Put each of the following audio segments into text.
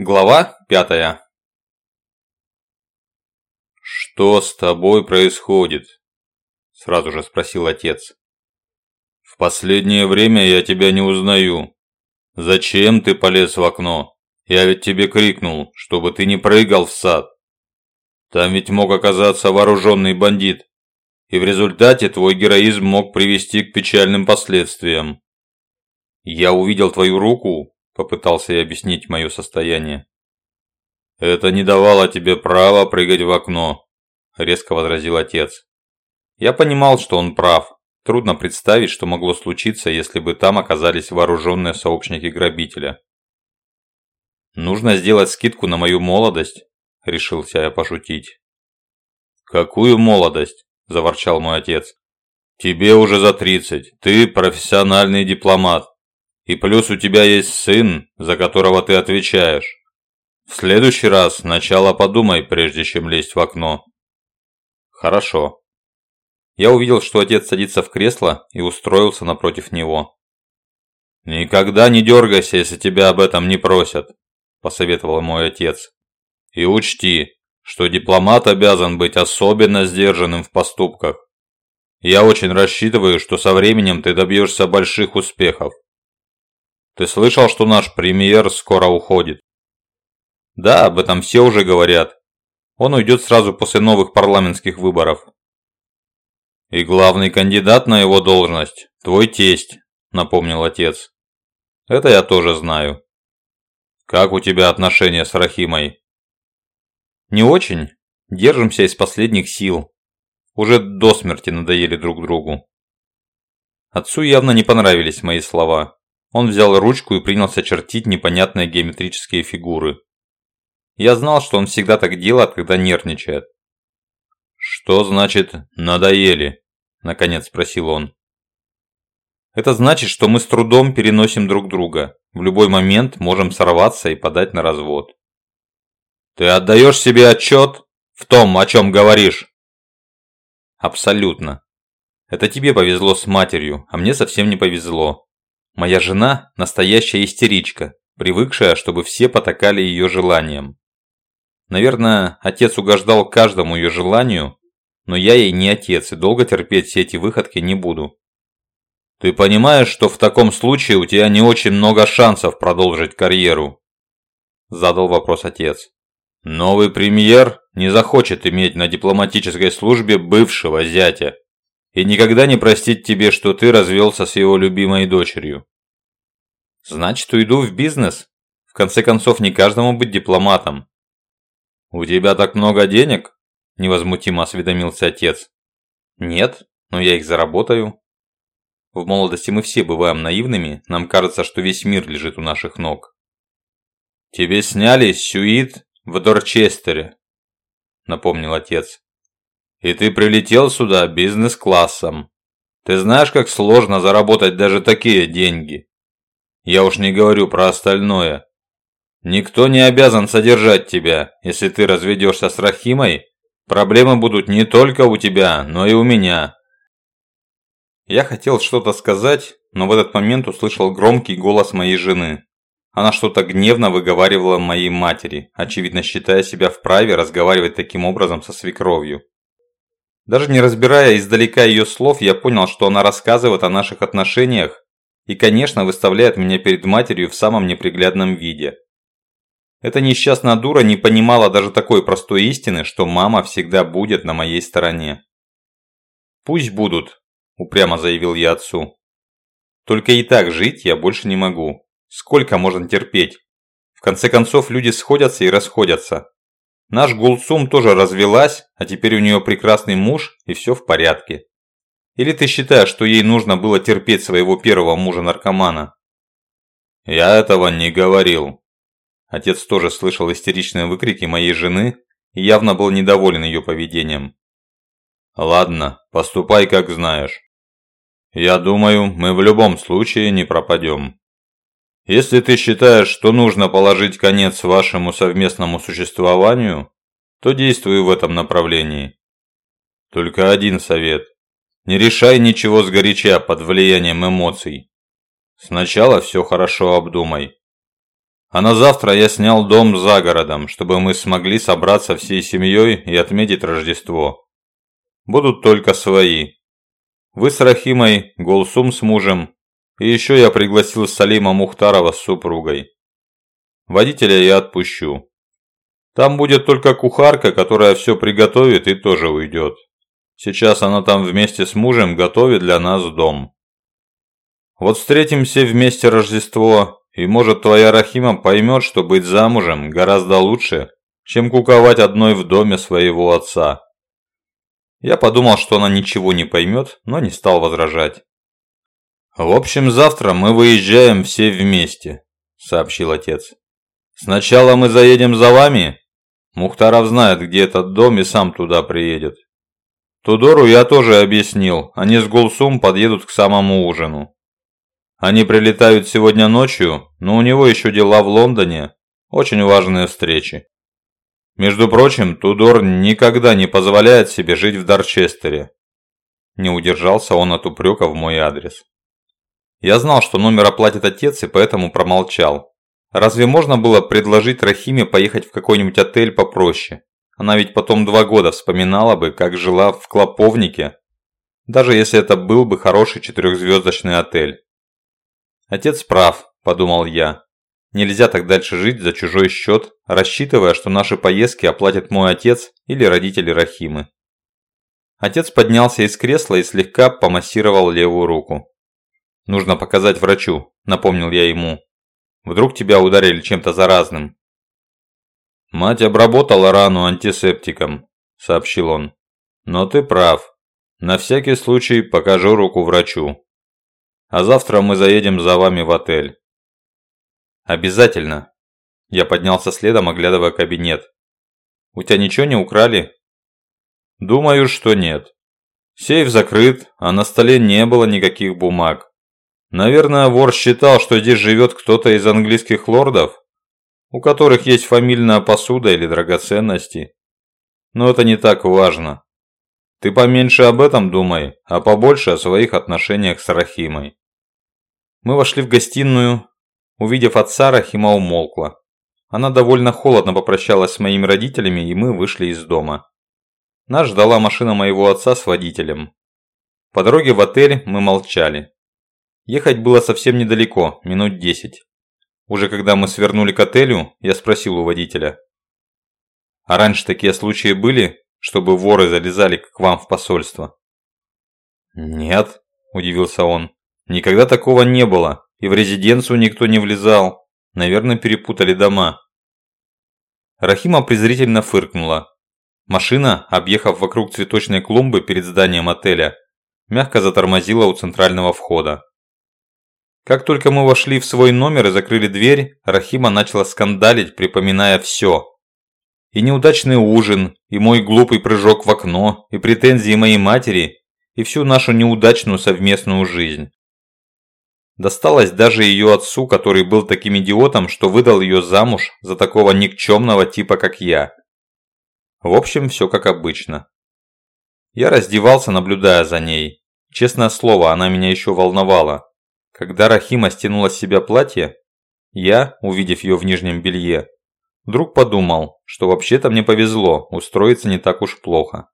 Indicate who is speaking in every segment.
Speaker 1: Глава пятая.
Speaker 2: «Что с тобой происходит?» – сразу же спросил отец. «В последнее время я тебя не узнаю. Зачем ты полез в окно? Я ведь тебе крикнул, чтобы ты не прыгал в сад. Там ведь мог оказаться вооруженный бандит, и в результате твой героизм мог привести к печальным последствиям.
Speaker 1: Я увидел твою руку Попытался я объяснить мое состояние.
Speaker 2: «Это не давало тебе права прыгать в окно», – резко возразил отец.
Speaker 1: Я понимал, что он прав. Трудно представить, что могло случиться, если бы там оказались вооруженные сообщники грабителя. «Нужно сделать скидку на мою молодость», – решился я пошутить.
Speaker 2: «Какую молодость?» – заворчал мой отец. «Тебе уже за тридцать. Ты профессиональный дипломат. И плюс у тебя есть сын, за которого ты отвечаешь. В следующий раз сначала подумай, прежде чем лезть в окно.
Speaker 1: Хорошо. Я увидел, что отец садится в кресло и устроился напротив него.
Speaker 2: «Никогда не дергайся, если тебя об этом не просят», – посоветовал мой отец. «И учти, что дипломат обязан быть особенно сдержанным в поступках. Я очень рассчитываю, что со временем ты добьешься больших успехов. Ты слышал, что наш премьер скоро уходит?
Speaker 1: Да, об этом все уже говорят. Он уйдет сразу после новых парламентских выборов.
Speaker 2: И главный кандидат на его должность – твой тесть, напомнил отец.
Speaker 1: Это я тоже знаю.
Speaker 2: Как у тебя отношения с Рахимой?
Speaker 1: Не очень. Держимся из последних сил. Уже до смерти надоели друг другу. Отцу явно не понравились мои слова. Он взял ручку и принялся чертить непонятные геометрические фигуры. Я знал, что он всегда так делает, когда нервничает.
Speaker 2: «Что значит «надоели»?» – наконец спросил он.
Speaker 1: «Это значит, что мы с трудом переносим друг друга. В любой момент можем сорваться и подать на развод».
Speaker 2: «Ты отдаешь себе отчет в том, о чем говоришь?»
Speaker 1: «Абсолютно. Это тебе повезло с матерью, а мне совсем не повезло. Моя жена – настоящая истеричка, привыкшая, чтобы все потакали ее желаниям. Наверное, отец угождал каждому ее желанию, но я ей не отец и долго терпеть все эти выходки не буду.
Speaker 2: Ты понимаешь, что в таком случае у тебя не очень много шансов продолжить карьеру?
Speaker 1: Задал вопрос отец.
Speaker 2: Новый премьер не захочет иметь на дипломатической службе бывшего зятя и никогда не простит тебе, что ты развелся с его любимой дочерью.
Speaker 1: Значит, уйду в бизнес. В конце концов, не каждому быть дипломатом.
Speaker 2: У тебя так много денег? Невозмутимо осведомился отец.
Speaker 1: Нет, но я их заработаю. В молодости мы все бываем наивными, нам кажется, что весь мир лежит у наших ног.
Speaker 2: Тебе сняли сюит в Дорчестере, напомнил отец. И ты прилетел сюда бизнес-классом. Ты знаешь, как сложно заработать даже такие деньги. Я уж не говорю про остальное. Никто не обязан содержать тебя. Если ты разведешься с Рахимой, проблемы будут не только у тебя, но и у меня.
Speaker 1: Я хотел что-то сказать, но в этот момент услышал громкий голос моей жены. Она что-то гневно выговаривала моей матери, очевидно считая себя вправе разговаривать таким образом со свекровью. Даже не разбирая издалека ее слов, я понял, что она рассказывает о наших отношениях и, конечно, выставляет меня перед матерью в самом неприглядном виде. Эта несчастная дура не понимала даже такой простой истины, что мама всегда будет на моей стороне. «Пусть будут», – упрямо заявил я отцу. «Только и так жить я больше не могу. Сколько можно терпеть? В конце концов, люди сходятся и расходятся. Наш Гулцум тоже развелась, а теперь у нее прекрасный муж и все в порядке. Или ты считаешь, что ей нужно было терпеть своего первого мужа-наркомана?
Speaker 2: Я этого не говорил.
Speaker 1: Отец тоже слышал истеричные выкрики моей жены и явно был недоволен ее поведением.
Speaker 2: Ладно, поступай как знаешь. Я думаю, мы в любом случае не пропадем. Если ты считаешь, что нужно положить конец вашему совместному существованию, то действуй в этом направлении. Только один совет. Не решай ничего сгоряча под влиянием эмоций. Сначала все хорошо обдумай.
Speaker 1: А на завтра я снял дом за городом, чтобы мы смогли собраться всей семьей и отметить Рождество. Будут только свои. Вы с Рахимой, Голсум с мужем, и еще я пригласил Салима Мухтарова с супругой. Водителя я отпущу. Там будет только кухарка, которая все приготовит и тоже уйдет. Сейчас она там вместе с мужем готовит для нас дом. Вот встретимся вместе Рождество, и может твоя Рахима поймет, что быть замужем гораздо лучше, чем куковать одной в доме своего отца. Я подумал, что она ничего не поймет, но не стал возражать. «В общем, завтра мы выезжаем все вместе», – сообщил отец. «Сначала мы заедем за вами. Мухтаров знает, где этот дом и сам туда приедет. Тудору я тоже объяснил, они с Гулсум подъедут к самому ужину. Они прилетают сегодня ночью, но у него еще дела в Лондоне. Очень важные встречи. Между прочим, Тудор никогда не позволяет себе жить в Дарчестере. Не удержался он от упрека в мой адрес. Я знал, что номер оплатит отец, и поэтому промолчал. Разве можно было предложить Рахиме поехать в какой-нибудь отель попроще? Она ведь потом два года вспоминала бы, как жила в Клоповнике, даже если это был бы хороший четырехзвездочный отель. «Отец прав», – подумал я. «Нельзя так дальше жить за чужой счет, рассчитывая, что наши поездки оплатит мой отец или родители Рахимы». Отец поднялся из кресла и слегка помассировал левую руку. «Нужно показать врачу», – напомнил я ему. «Вдруг тебя ударили чем-то заразным». «Мать обработала рану антисептиком», – сообщил он. «Но ты прав. На всякий случай покажу руку врачу». А завтра мы заедем за вами в отель». «Обязательно». Я поднялся следом, оглядывая кабинет. «У тебя ничего не украли?» «Думаю, что нет. Сейф закрыт, а на столе не было никаких бумаг. Наверное, вор считал, что здесь живет кто-то из английских лордов, у которых есть фамильная посуда или драгоценности. Но это не так важно. Ты поменьше об этом думай, а побольше о своих отношениях с Рахимой. Мы вошли в гостиную. Увидев отца, Рахима умолкла. Она довольно холодно попрощалась с моими родителями, и мы вышли из дома. Нас ждала машина моего отца с водителем. По дороге в отель мы молчали. Ехать было совсем недалеко, минут десять. Уже когда мы свернули к отелю, я спросил у водителя. «А раньше такие случаи были, чтобы воры залезали к вам в посольство?» «Нет», – удивился он. Никогда такого не было, и в резиденцию никто не влезал. Наверное, перепутали дома. Рахима презрительно фыркнула. Машина, объехав вокруг цветочной клумбы перед зданием отеля, мягко затормозила у центрального входа. Как только мы вошли в свой номер и закрыли дверь, Рахима начала скандалить, припоминая все. И неудачный ужин, и мой глупый прыжок в окно, и претензии моей матери, и всю нашу неудачную совместную жизнь. Досталось даже ее отцу, который был таким идиотом, что выдал ее замуж за такого никчемного типа, как я. В общем, все как обычно. Я раздевался, наблюдая за ней. Честное слово, она меня еще волновала. Когда Рахима стянула с себя платье, я, увидев ее в нижнем белье, вдруг подумал, что вообще-то мне повезло, устроиться не так уж плохо.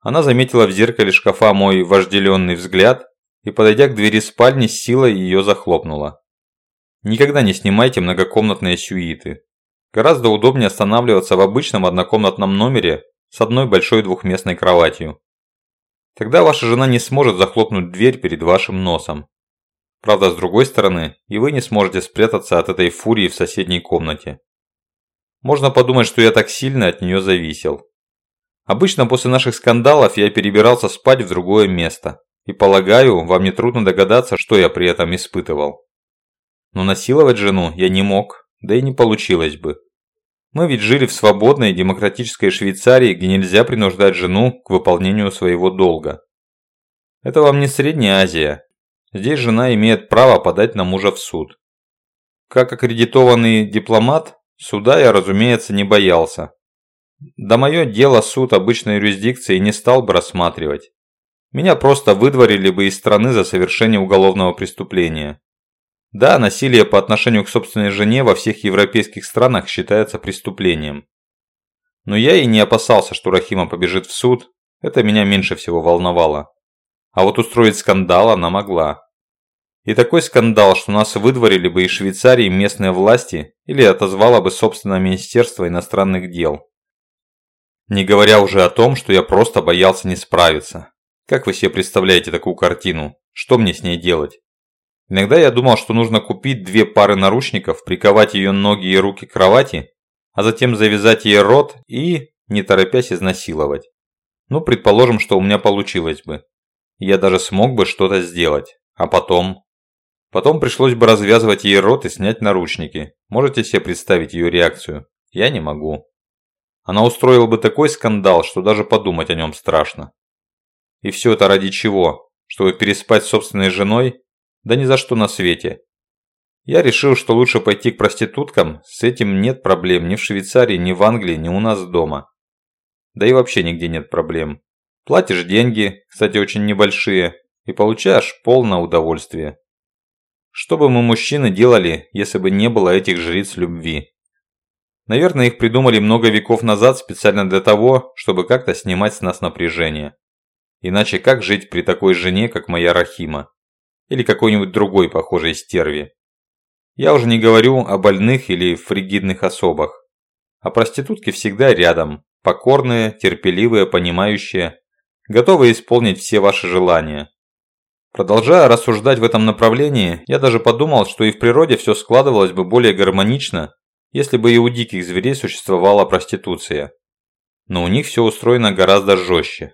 Speaker 1: Она заметила в зеркале шкафа мой вожделенный взгляд и, подойдя к двери спальни, с силой ее захлопнула. Никогда не снимайте многокомнатные сюиты. Гораздо удобнее останавливаться в обычном однокомнатном номере с одной большой двухместной кроватью. Тогда ваша жена не сможет захлопнуть дверь перед вашим носом. Правда, с другой стороны, и вы не сможете спрятаться от этой фурии в соседней комнате. Можно подумать, что я так сильно от нее зависел. Обычно после наших скандалов я перебирался спать в другое место. И полагаю, вам не трудно догадаться, что я при этом испытывал. Но насиловать жену я не мог, да и не получилось бы. Мы ведь жили в свободной демократической Швейцарии, где нельзя принуждать жену к выполнению своего долга. Это вам не Средняя Азия. Здесь жена имеет право подать на мужа в суд. Как аккредитованный дипломат, суда я, разумеется, не боялся. Да мое дело суд обычной юрисдикции не стал бы рассматривать. Меня просто выдворили бы из страны за совершение уголовного преступления. Да, насилие по отношению к собственной жене во всех европейских странах считается преступлением. Но я и не опасался, что Рахима побежит в суд, это меня меньше всего волновало. А вот устроить скандал она могла. И такой скандал, что нас выдворили бы из Швейцарии местные власти или отозвало бы собственное Министерство иностранных дел. Не говоря уже о том, что я просто боялся не справиться. Как вы себе представляете такую картину? Что мне с ней делать? Иногда я думал, что нужно купить две пары наручников, приковать ее ноги и руки к кровати, а затем завязать ей рот и, не торопясь, изнасиловать. Ну, предположим, что у меня получилось бы. Я даже смог бы что-то сделать. А потом? Потом пришлось бы развязывать ей рот и снять наручники. Можете себе представить ее реакцию? Я не могу. Она устроила бы такой скандал, что даже подумать о нем страшно. И все это ради чего? Чтобы переспать с собственной женой? Да ни за что на свете. Я решил, что лучше пойти к проституткам, с этим нет проблем ни в Швейцарии, ни в Англии, ни у нас дома. Да и вообще нигде нет проблем. Платишь деньги, кстати, очень небольшие, и получаешь полное удовольствие. Что бы мы, мужчины, делали, если бы не было этих жриц любви? Наверное, их придумали много веков назад специально для того, чтобы как-то снимать с нас напряжение. Иначе как жить при такой жене, как моя Рахима? Или какой-нибудь другой похожей стерве? Я уже не говорю о больных или фригидных особах. А проститутки всегда рядом, покорные, терпеливые, понимающие, готовые исполнить все ваши желания. Продолжая рассуждать в этом направлении, я даже подумал, что и в природе все складывалось бы более гармонично, если бы и у диких зверей существовала проституция. Но у них все устроено гораздо жестче.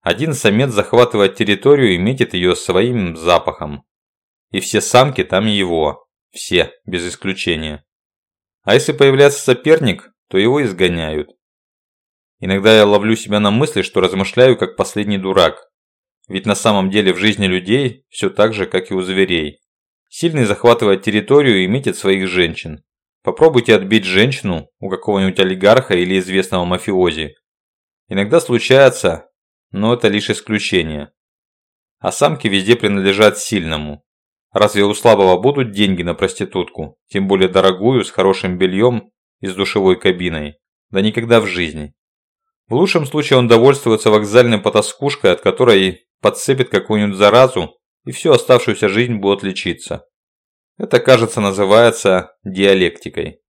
Speaker 1: Один самец захватывает территорию и метит ее своим запахом. И все самки там его. Все, без исключения. А если появляется соперник, то его изгоняют. Иногда я ловлю себя на мысли, что размышляю как последний дурак. Ведь на самом деле в жизни людей все так же, как и у зверей. Сильный захватывает территорию и метит своих женщин. Попробуйте отбить женщину у какого-нибудь олигарха или известного мафиози. Иногда случается, но это лишь исключение. А самки везде принадлежат сильному. Разве у слабого будут деньги на проститутку, тем более дорогую, с хорошим бельем и с душевой кабиной? Да никогда в жизни. В лучшем случае он довольствуется вокзальной потаскушкой, от которой подцепит какую-нибудь заразу и всю оставшуюся жизнь будет лечиться. Это, кажется, называется диалектикой.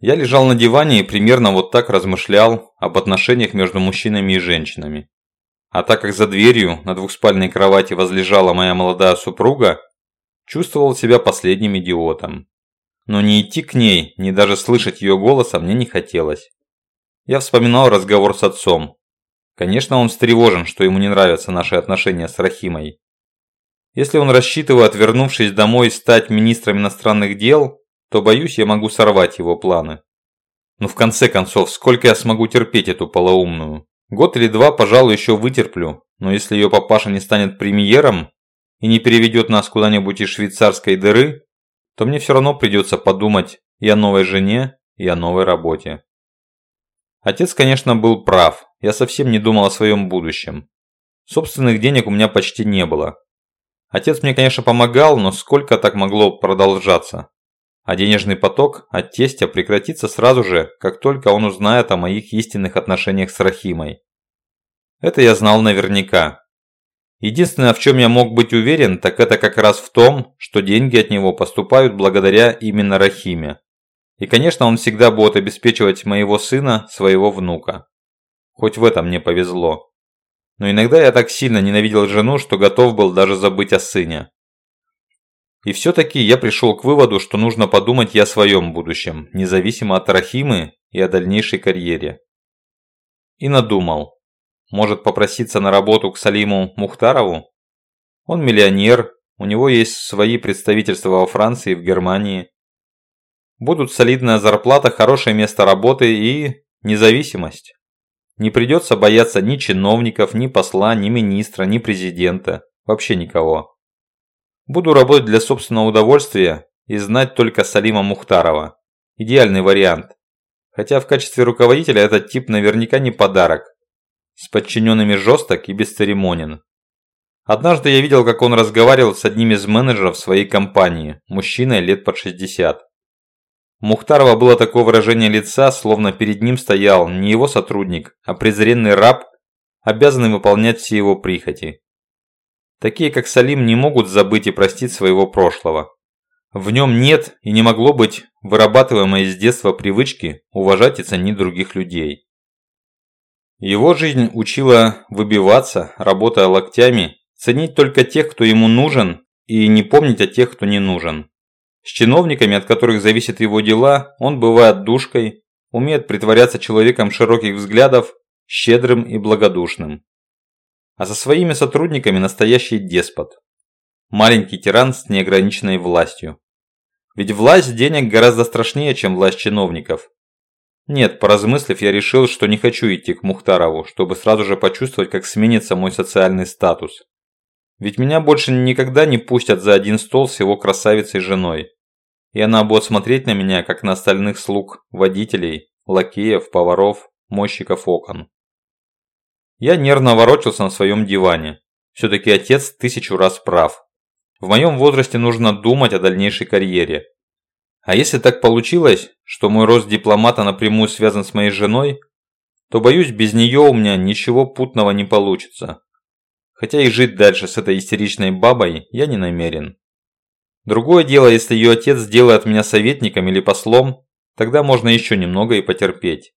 Speaker 1: Я лежал на диване и примерно вот так размышлял об отношениях между мужчинами и женщинами. А так как за дверью на двухспальной кровати возлежала моя молодая супруга, чувствовал себя последним идиотом. Но не идти к ней, ни даже слышать ее голоса мне не хотелось. Я вспоминал разговор с отцом, Конечно, он встревожен, что ему не нравятся наши отношения с Рахимой. Если он рассчитывает, вернувшись домой, стать министром иностранных дел, то, боюсь, я могу сорвать его планы. Но в конце концов, сколько я смогу терпеть эту полоумную? Год или два, пожалуй, еще вытерплю, но если ее папаша не станет премьером и не переведет нас куда-нибудь из швейцарской дыры, то мне все равно придется подумать и о новой жене, и о новой работе. Отец, конечно, был прав. Я совсем не думал о своем будущем. Собственных денег у меня почти не было. Отец мне, конечно, помогал, но сколько так могло продолжаться? А денежный поток от тестя прекратится сразу же, как только он узнает о моих истинных отношениях с Рахимой. Это я знал наверняка. Единственное, в чем я мог быть уверен, так это как раз в том, что деньги от него поступают благодаря именно Рахиме. И, конечно, он всегда будет обеспечивать моего сына, своего внука. Хоть в этом мне повезло. Но иногда я так сильно ненавидел жену, что готов был даже забыть о сыне. И все-таки я пришел к выводу, что нужно подумать и о своем будущем, независимо от Рахимы и о дальнейшей карьере. И надумал. Может попроситься на работу к Салиму Мухтарову? Он миллионер, у него есть свои представительства во Франции и в Германии. Будут солидная зарплата, хорошее место работы и независимость. Не придется бояться ни чиновников, ни посла, ни министра, ни президента. Вообще никого. Буду работать для собственного удовольствия и знать только Салима Мухтарова. Идеальный вариант. Хотя в качестве руководителя этот тип наверняка не подарок. С подчиненными жесток и бесцеремонен. Однажды я видел, как он разговаривал с одним из менеджеров своей компании, мужчиной лет под 60. Мухтарова было такое выражение лица, словно перед ним стоял не его сотрудник, а презренный раб, обязанный выполнять все его прихоти. Такие, как Салим, не могут забыть и простить своего прошлого. В нем нет и не могло быть вырабатываемой с детства привычки уважать и ценить других людей. Его жизнь учила выбиваться, работая локтями, ценить только тех, кто ему нужен, и не помнить о тех, кто не нужен. С чиновниками, от которых зависят его дела, он бывает душкой, умеет притворяться человеком широких взглядов, щедрым и благодушным. А со своими сотрудниками настоящий деспот. Маленький тиран с неограниченной властью. Ведь власть денег гораздо страшнее, чем власть чиновников. Нет, поразмыслив, я решил, что не хочу идти к Мухтарову, чтобы сразу же почувствовать, как сменится мой социальный статус. Ведь меня больше никогда не пустят за один стол с его красавицей женой. И она будет смотреть на меня, как на остальных слуг, водителей, лакеев, поваров, мойщиков окон. Я нервно ворочался на своем диване. Все-таки отец тысячу раз прав. В моем возрасте нужно думать о дальнейшей карьере. А если так получилось, что мой рост дипломата напрямую связан с моей женой, то боюсь, без нее у меня ничего путного не получится. Хотя и жить дальше с этой истеричной бабой я не намерен. Другое дело, если ее отец сделает меня советником или послом, тогда можно еще немного и потерпеть.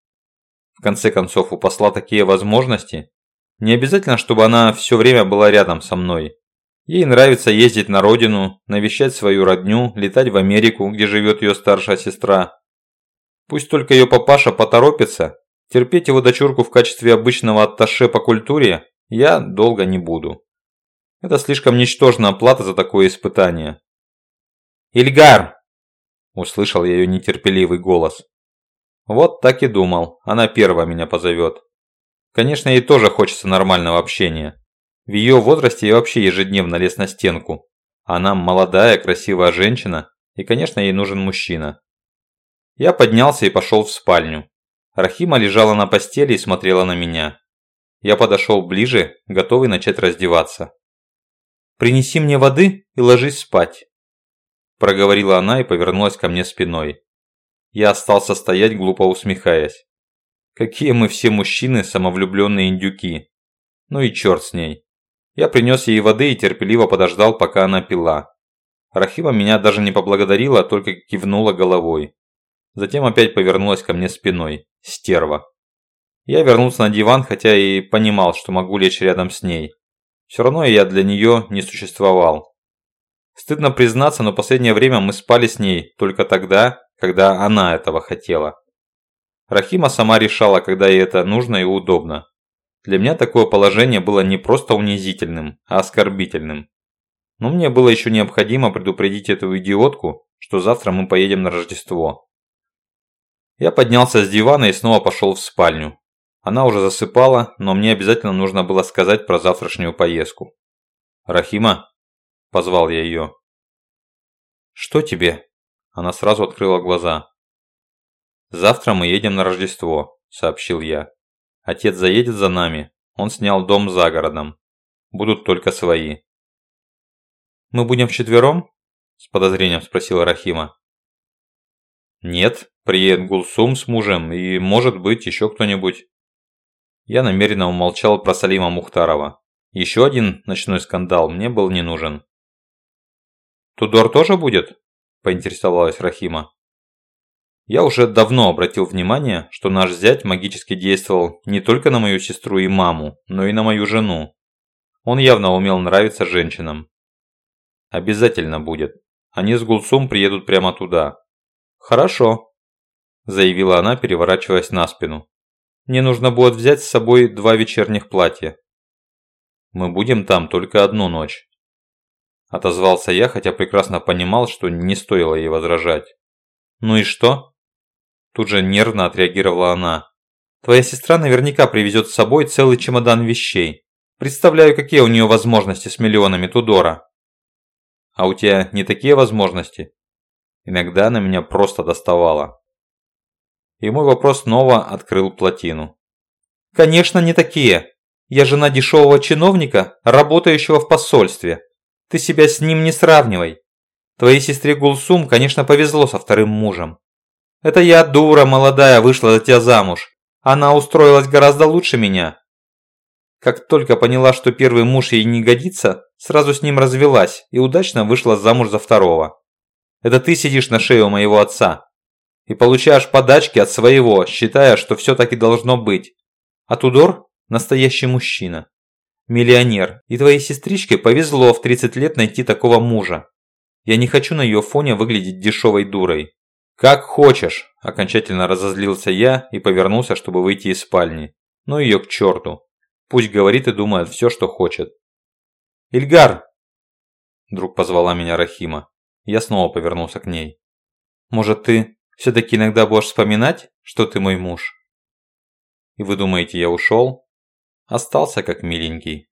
Speaker 1: В конце концов, у посла такие возможности. Не обязательно, чтобы она все время была рядом со мной. Ей нравится ездить на родину, навещать свою родню, летать в Америку, где живет ее старшая сестра. Пусть только ее папаша поторопится, терпеть его дочурку в качестве обычного атташе по культуре я долго не буду. Это слишком ничтожная плата за такое испытание. «Ильгар!» – услышал я ее нетерпеливый голос. Вот так и думал, она первая меня позовет. Конечно, ей тоже хочется нормального общения. В ее возрасте я вообще ежедневно лез на стенку. Она молодая, красивая женщина, и, конечно, ей нужен мужчина. Я поднялся и пошел в спальню. Рахима лежала на постели и смотрела на меня. Я подошел ближе, готовый начать раздеваться. «Принеси мне воды и ложись спать», – проговорила она и повернулась ко мне спиной. Я остался стоять, глупо усмехаясь. Какие мы все мужчины самовлюбленные индюки. Ну и черт с ней. Я принес ей воды и терпеливо подождал, пока она пила. Рахима меня даже не поблагодарила, а только кивнула головой. Затем опять повернулась ко мне спиной. Стерва. Я вернулся на диван, хотя и понимал, что могу лечь рядом с ней. Все равно я для нее не существовал. Стыдно признаться, но последнее время мы спали с ней только тогда, когда она этого хотела. Рахима сама решала, когда ей это нужно и удобно. Для меня такое положение было не просто унизительным, а оскорбительным. Но мне было еще необходимо предупредить эту идиотку, что завтра мы поедем на Рождество. Я поднялся с дивана и снова пошел в спальню. Она уже засыпала, но мне обязательно нужно было сказать про завтрашнюю поездку. «Рахима?» – позвал я ее. «Что тебе?» Она сразу открыла глаза. «Завтра мы едем на Рождество», – сообщил я. Отец заедет за нами. Он снял дом за городом. Будут только свои. «Мы будем вчетвером?» – с подозрением спросила Рахима. «Нет, приедет Гулсум с мужем и, может быть, еще кто-нибудь». Я намеренно умолчал про Салима Мухтарова. Еще один ночной скандал мне был не нужен. «Тудор тоже будет?» – поинтересовалась Рахима. Я уже давно обратил внимание, что наш зять магически действовал не только на мою сестру и маму, но и на мою жену. Он явно умел нравиться женщинам. Обязательно будет. Они с Гулсум приедут прямо туда. Хорошо, заявила она, переворачиваясь на спину. Мне нужно будет взять с собой два вечерних платья. Мы будем там только одну ночь. Отозвался я, хотя прекрасно понимал, что не стоило ей возражать. Ну и что? Тут же нервно отреагировала она. Твоя сестра наверняка привезет с собой целый чемодан вещей. Представляю, какие у нее возможности с миллионами Тудора. А у тебя не такие возможности? Иногда она меня просто доставала. И мой вопрос снова открыл плотину. Конечно, не такие. Я жена дешевого чиновника, работающего в посольстве. Ты себя с ним не сравнивай. Твоей сестре Гулсум, конечно, повезло со вторым мужем. Это я, дура молодая, вышла за тебя замуж. Она устроилась гораздо лучше меня. Как только поняла, что первый муж ей не годится, сразу с ним развелась и удачно вышла замуж за второго. Это ты сидишь на шее у моего отца и получаешь подачки от своего, считая, что все таки должно быть. А Тудор – настоящий мужчина. Миллионер, и твоей сестричке повезло в 30 лет найти такого мужа. Я не хочу на ее фоне выглядеть дешевой дурой. Как хочешь, окончательно разозлился я и повернулся, чтобы выйти из спальни. Ну ее к черту. Пусть говорит и думает все, что хочет. «Ильгар!» Вдруг позвала меня Рахима. Я снова повернулся к ней. «Может, ты все-таки иногда будешь вспоминать, что ты мой муж?» И вы думаете, я ушел? Остался как миленький.